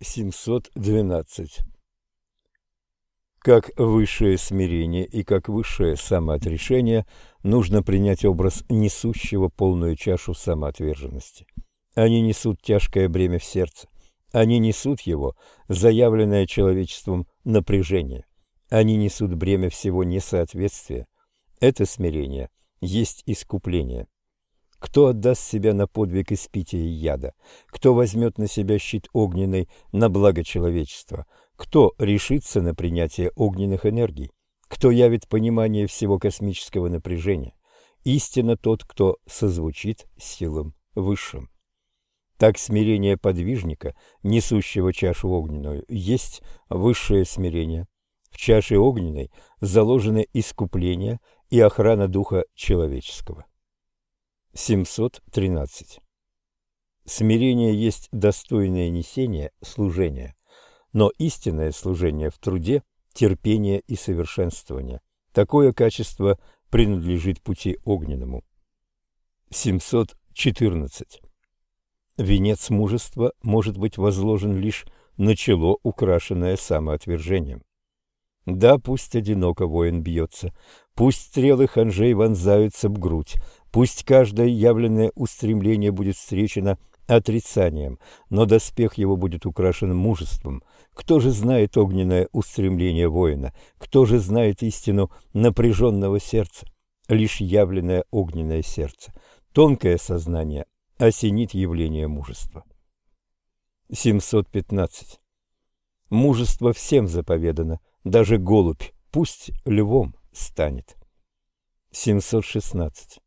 712. Как высшее смирение и как высшее самоотрешение нужно принять образ несущего полную чашу самоотверженности. Они несут тяжкое бремя в сердце. Они несут его, заявленное человечеством напряжение. Они несут бремя всего несоответствия. Это смирение есть искупление. Кто отдаст себя на подвиг испития яда? Кто возьмет на себя щит огненный на благо человечества? Кто решится на принятие огненных энергий? Кто явит понимание всего космического напряжения? Истинно тот, кто созвучит силам высшим. Так смирение подвижника, несущего чашу огненную, есть высшее смирение. В чаше огненной заложены искупление и охрана духа человеческого. 713. Смирение есть достойное несение служения, но истинное служение в труде, терпение и совершенствование. Такое качество принадлежит пути огненному. 714. Венец мужества может быть возложен лишь на чело, украшенное самоотвержением. Да, пусть одиноко воин бьется, пусть стрелы ханжей вонзаются в грудь, Пусть каждое явленное устремление будет встречено отрицанием, но доспех его будет украшен мужеством. Кто же знает огненное устремление воина? Кто же знает истину напряженного сердца? Лишь явленное огненное сердце, тонкое сознание осенит явление мужества. 715. Мужество всем заповедано, даже голубь, пусть львом станет. 716.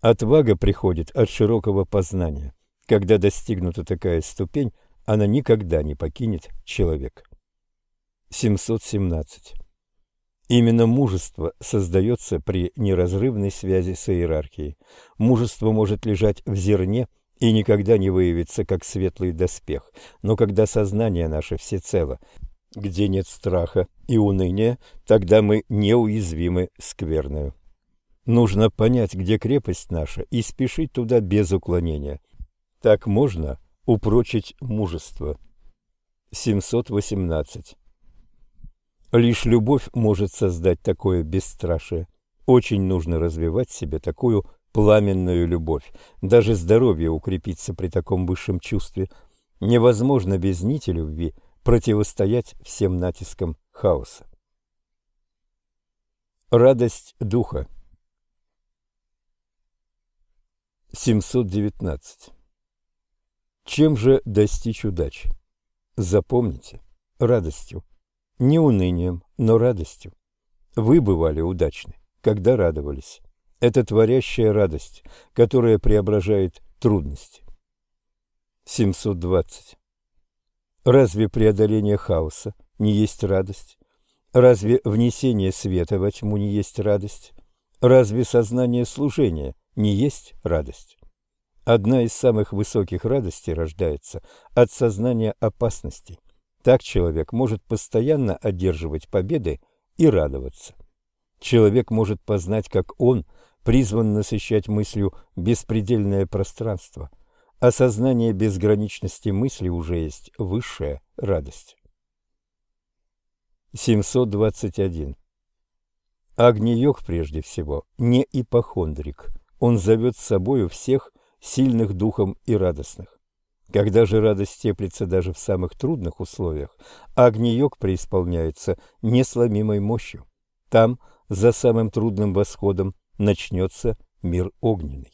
Отвага приходит от широкого познания. Когда достигнута такая ступень, она никогда не покинет человека. 717. Именно мужество создается при неразрывной связи с иерархией. Мужество может лежать в зерне и никогда не выявиться как светлый доспех, но когда сознание наше всецело, где нет страха и уныния, тогда мы неуязвимы скверною. Нужно понять, где крепость наша, и спешить туда без уклонения. Так можно упрочить мужество. 718. Лишь любовь может создать такое бесстрашие. Очень нужно развивать в себе такую пламенную любовь. Даже здоровье укрепится при таком высшем чувстве. Невозможно без нити любви противостоять всем натискам хаоса. Радость духа 719. Чем же достичь удачи? Запомните, радостью. Не унынием, но радостью. Вы бывали удачны, когда радовались. Это творящая радость, которая преображает трудности. 720. Разве преодоление хаоса не есть радость? Разве внесение света во тьму не есть радость? Разве сознание служения не есть радость. Одна из самых высоких радостей рождается от сознания опасностей. Так человек может постоянно одерживать победы и радоваться. Человек может познать, как он призван насыщать мыслью беспредельное пространство. Осознание безграничности мысли уже есть высшая радость. 721. Агни-йог прежде всего не ипохондрик – он зовет с собою всех сильных духом и радостных. Когда же радость теплится даже в самых трудных условиях, Агни-йог преисполняется несломимой мощью. Там, за самым трудным восходом, начнется мир огненный.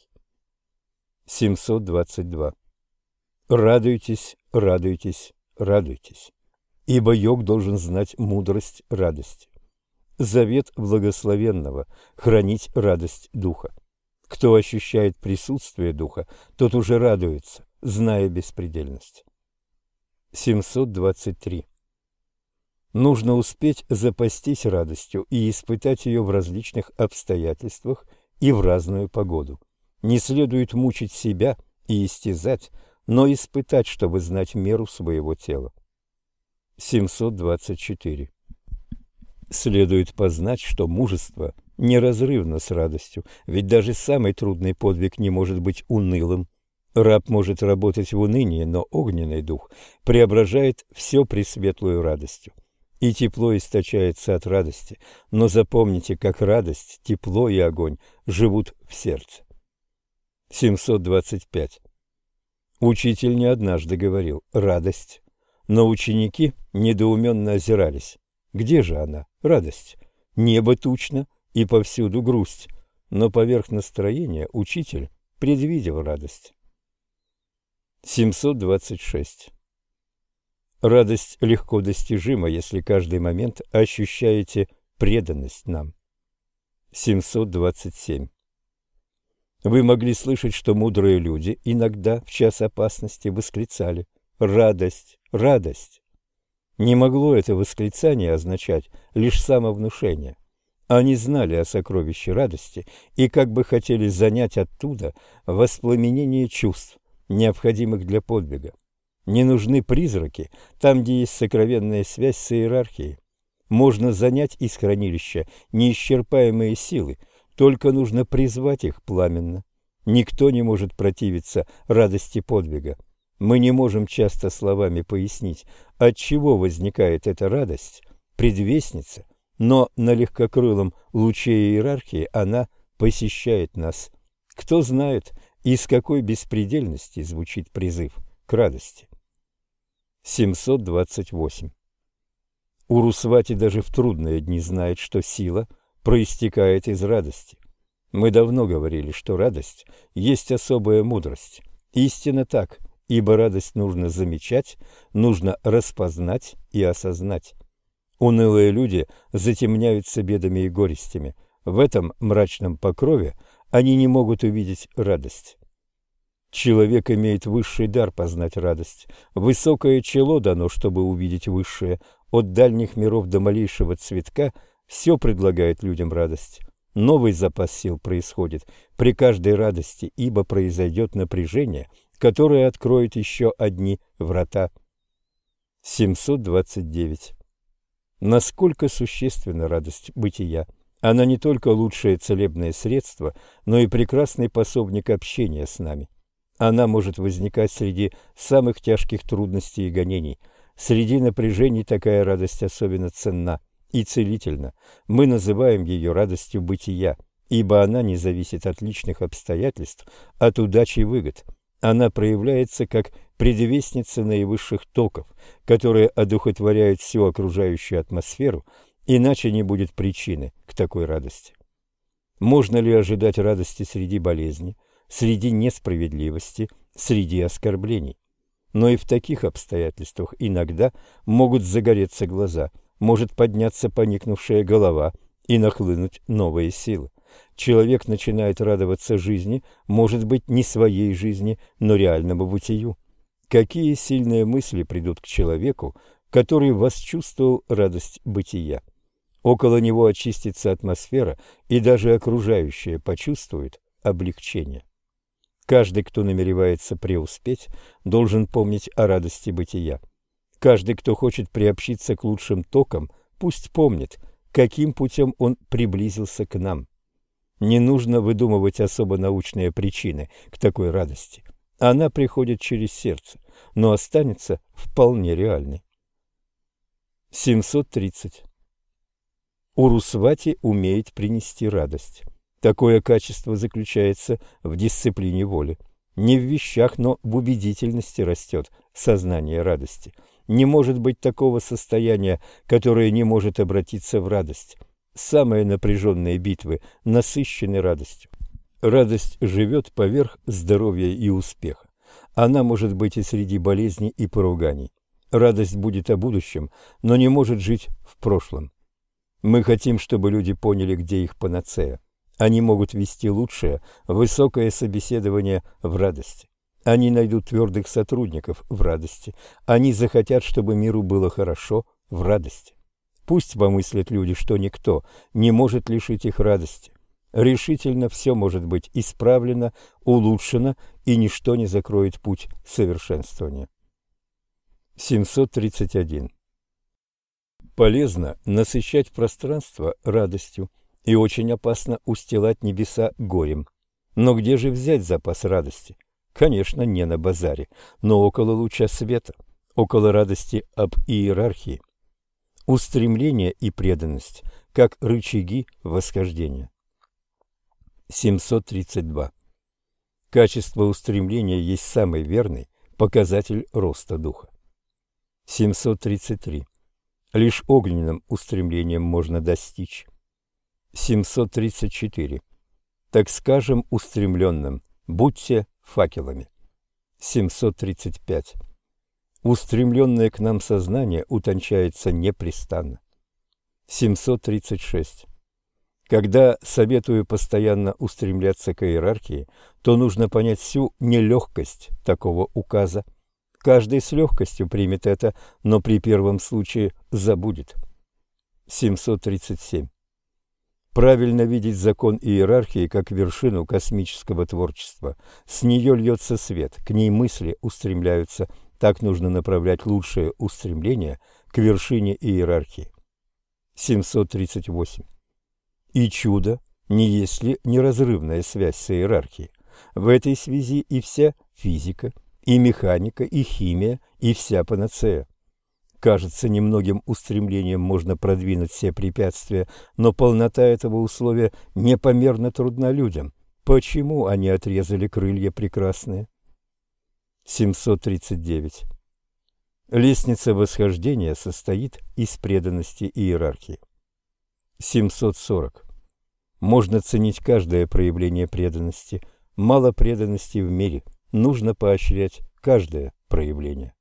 722. Радуйтесь, радуйтесь, радуйтесь, ибо йог должен знать мудрость радости. Завет благословенного – хранить радость духа. Кто ощущает присутствие духа, тот уже радуется, зная беспредельность. 723. Нужно успеть запастись радостью и испытать ее в различных обстоятельствах и в разную погоду. Не следует мучить себя и истязать, но испытать, чтобы знать меру своего тела. 724. Следует познать, что мужество – неразрывно с радостью, ведь даже самый трудный подвиг не может быть унылым. Раб может работать в унынии, но огненный дух преображает все пресветлую радостью. И тепло источается от радости, но запомните, как радость, тепло и огонь живут в сердце. 725. Учитель не однажды говорил «радость», но ученики недоуменно озирались. Где же она, радость? Небо тучно и повсюду грусть, но поверх настроения учитель предвидел радость. 726. Радость легко достижима, если каждый момент ощущаете преданность нам. 727. Вы могли слышать, что мудрые люди иногда в час опасности восклицали «Радость! Радость!». Не могло это восклицание означать лишь самовнушение. Они знали о сокровище радости и как бы хотели занять оттуда воспламенение чувств, необходимых для подвига. Не нужны призраки там, где есть сокровенная связь с иерархией. Можно занять из хранилища неисчерпаемые силы, только нужно призвать их пламенно. Никто не может противиться радости подвига. Мы не можем часто словами пояснить, от чего возникает эта радость, предвестница, но на легкокрылом луче иерархии она посещает нас. Кто знает, из какой беспредельности звучит призыв к радости. 728. Урусвати даже в трудные дни знает, что сила проистекает из радости. Мы давно говорили, что радость есть особая мудрость. Истинно так, ибо радость нужно замечать, нужно распознать и осознать. Унылые люди затемняются бедами и горестями. В этом мрачном покрове они не могут увидеть радость. Человек имеет высший дар познать радость. Высокое чело дано, чтобы увидеть высшее. От дальних миров до малейшего цветка все предлагает людям радость. Новый запас сил происходит при каждой радости, ибо произойдет напряжение, которое откроет еще одни врата. 729. Насколько существенна радость бытия? Она не только лучшее целебное средство, но и прекрасный пособник общения с нами. Она может возникать среди самых тяжких трудностей и гонений. Среди напряжений такая радость особенно ценна и целительна. Мы называем ее радостью бытия, ибо она не зависит от личных обстоятельств, от удачи и выгод. Она проявляется как предвестница наивысших токов, которые одухотворяют всю окружающую атмосферу Иначе не будет причины к такой радости. Можно ли ожидать радости среди болезни, среди несправедливости, среди оскорблений? Но и в таких обстоятельствах иногда могут загореться глаза, может подняться поникнувшая голова и нахлынуть новые силы. Человек начинает радоваться жизни, может быть, не своей жизни, но реальному бытию. Какие сильные мысли придут к человеку, который восчувствовал радость бытия? Около него очистится атмосфера, и даже окружающие почувствуют облегчение. Каждый, кто намеревается преуспеть, должен помнить о радости бытия. Каждый, кто хочет приобщиться к лучшим токам, пусть помнит, каким путем он приблизился к нам. Не нужно выдумывать особо научные причины к такой радости. Она приходит через сердце, но останется вполне реальной. 730. Урусвати умеет принести радость. Такое качество заключается в дисциплине воли. Не в вещах, но в убедительности растет сознание радости. Не может быть такого состояния, которое не может обратиться в радость. Самые напряженные битвы насыщены радостью. Радость живет поверх здоровья и успеха. Она может быть и среди болезней и поруганий. Радость будет о будущем, но не может жить в прошлом. Мы хотим, чтобы люди поняли, где их панацея. Они могут вести лучшее, высокое собеседование в радости. Они найдут твердых сотрудников в радости. Они захотят, чтобы миру было хорошо в радости. Пусть помыслят люди, что никто не может лишить их радости. Решительно все может быть исправлено, улучшено, и ничто не закроет путь совершенствования. 731. Полезно насыщать пространство радостью и очень опасно устилать небеса горем. Но где же взять запас радости? Конечно, не на базаре, но около луча света, около радости об иерархии. Устремление и преданность, как рычаги восхождения. 732. Качество устремления есть самый верный показатель роста духа. 733. Лишь огненным устремлением можно достичь. 734. Так скажем устремленным, будьте факелами. 735. Устремленное к нам сознание утончается непрестанно. 736. Когда советую постоянно устремляться к иерархии, то нужно понять всю нелегкость такого указа. Каждый с легкостью примет это, но при первом случае забудет. 737. Правильно видеть закон иерархии как вершину космического творчества. С нее льется свет, к ней мысли устремляются. Так нужно направлять лучшее устремление к вершине иерархии. 738. И чудо не есть ли неразрывная связь с иерархией. В этой связи и вся физика, и механика, и химия, и вся панацея. Кажется, немногим устремлением можно продвинуть все препятствия, но полнота этого условия непомерно трудна людям. Почему они отрезали крылья прекрасные? 739. Лестница восхождения состоит из преданности иерархии. 740. Можно ценить каждое проявление преданности. Мало преданности в мире. Нужно поощрять каждое проявление.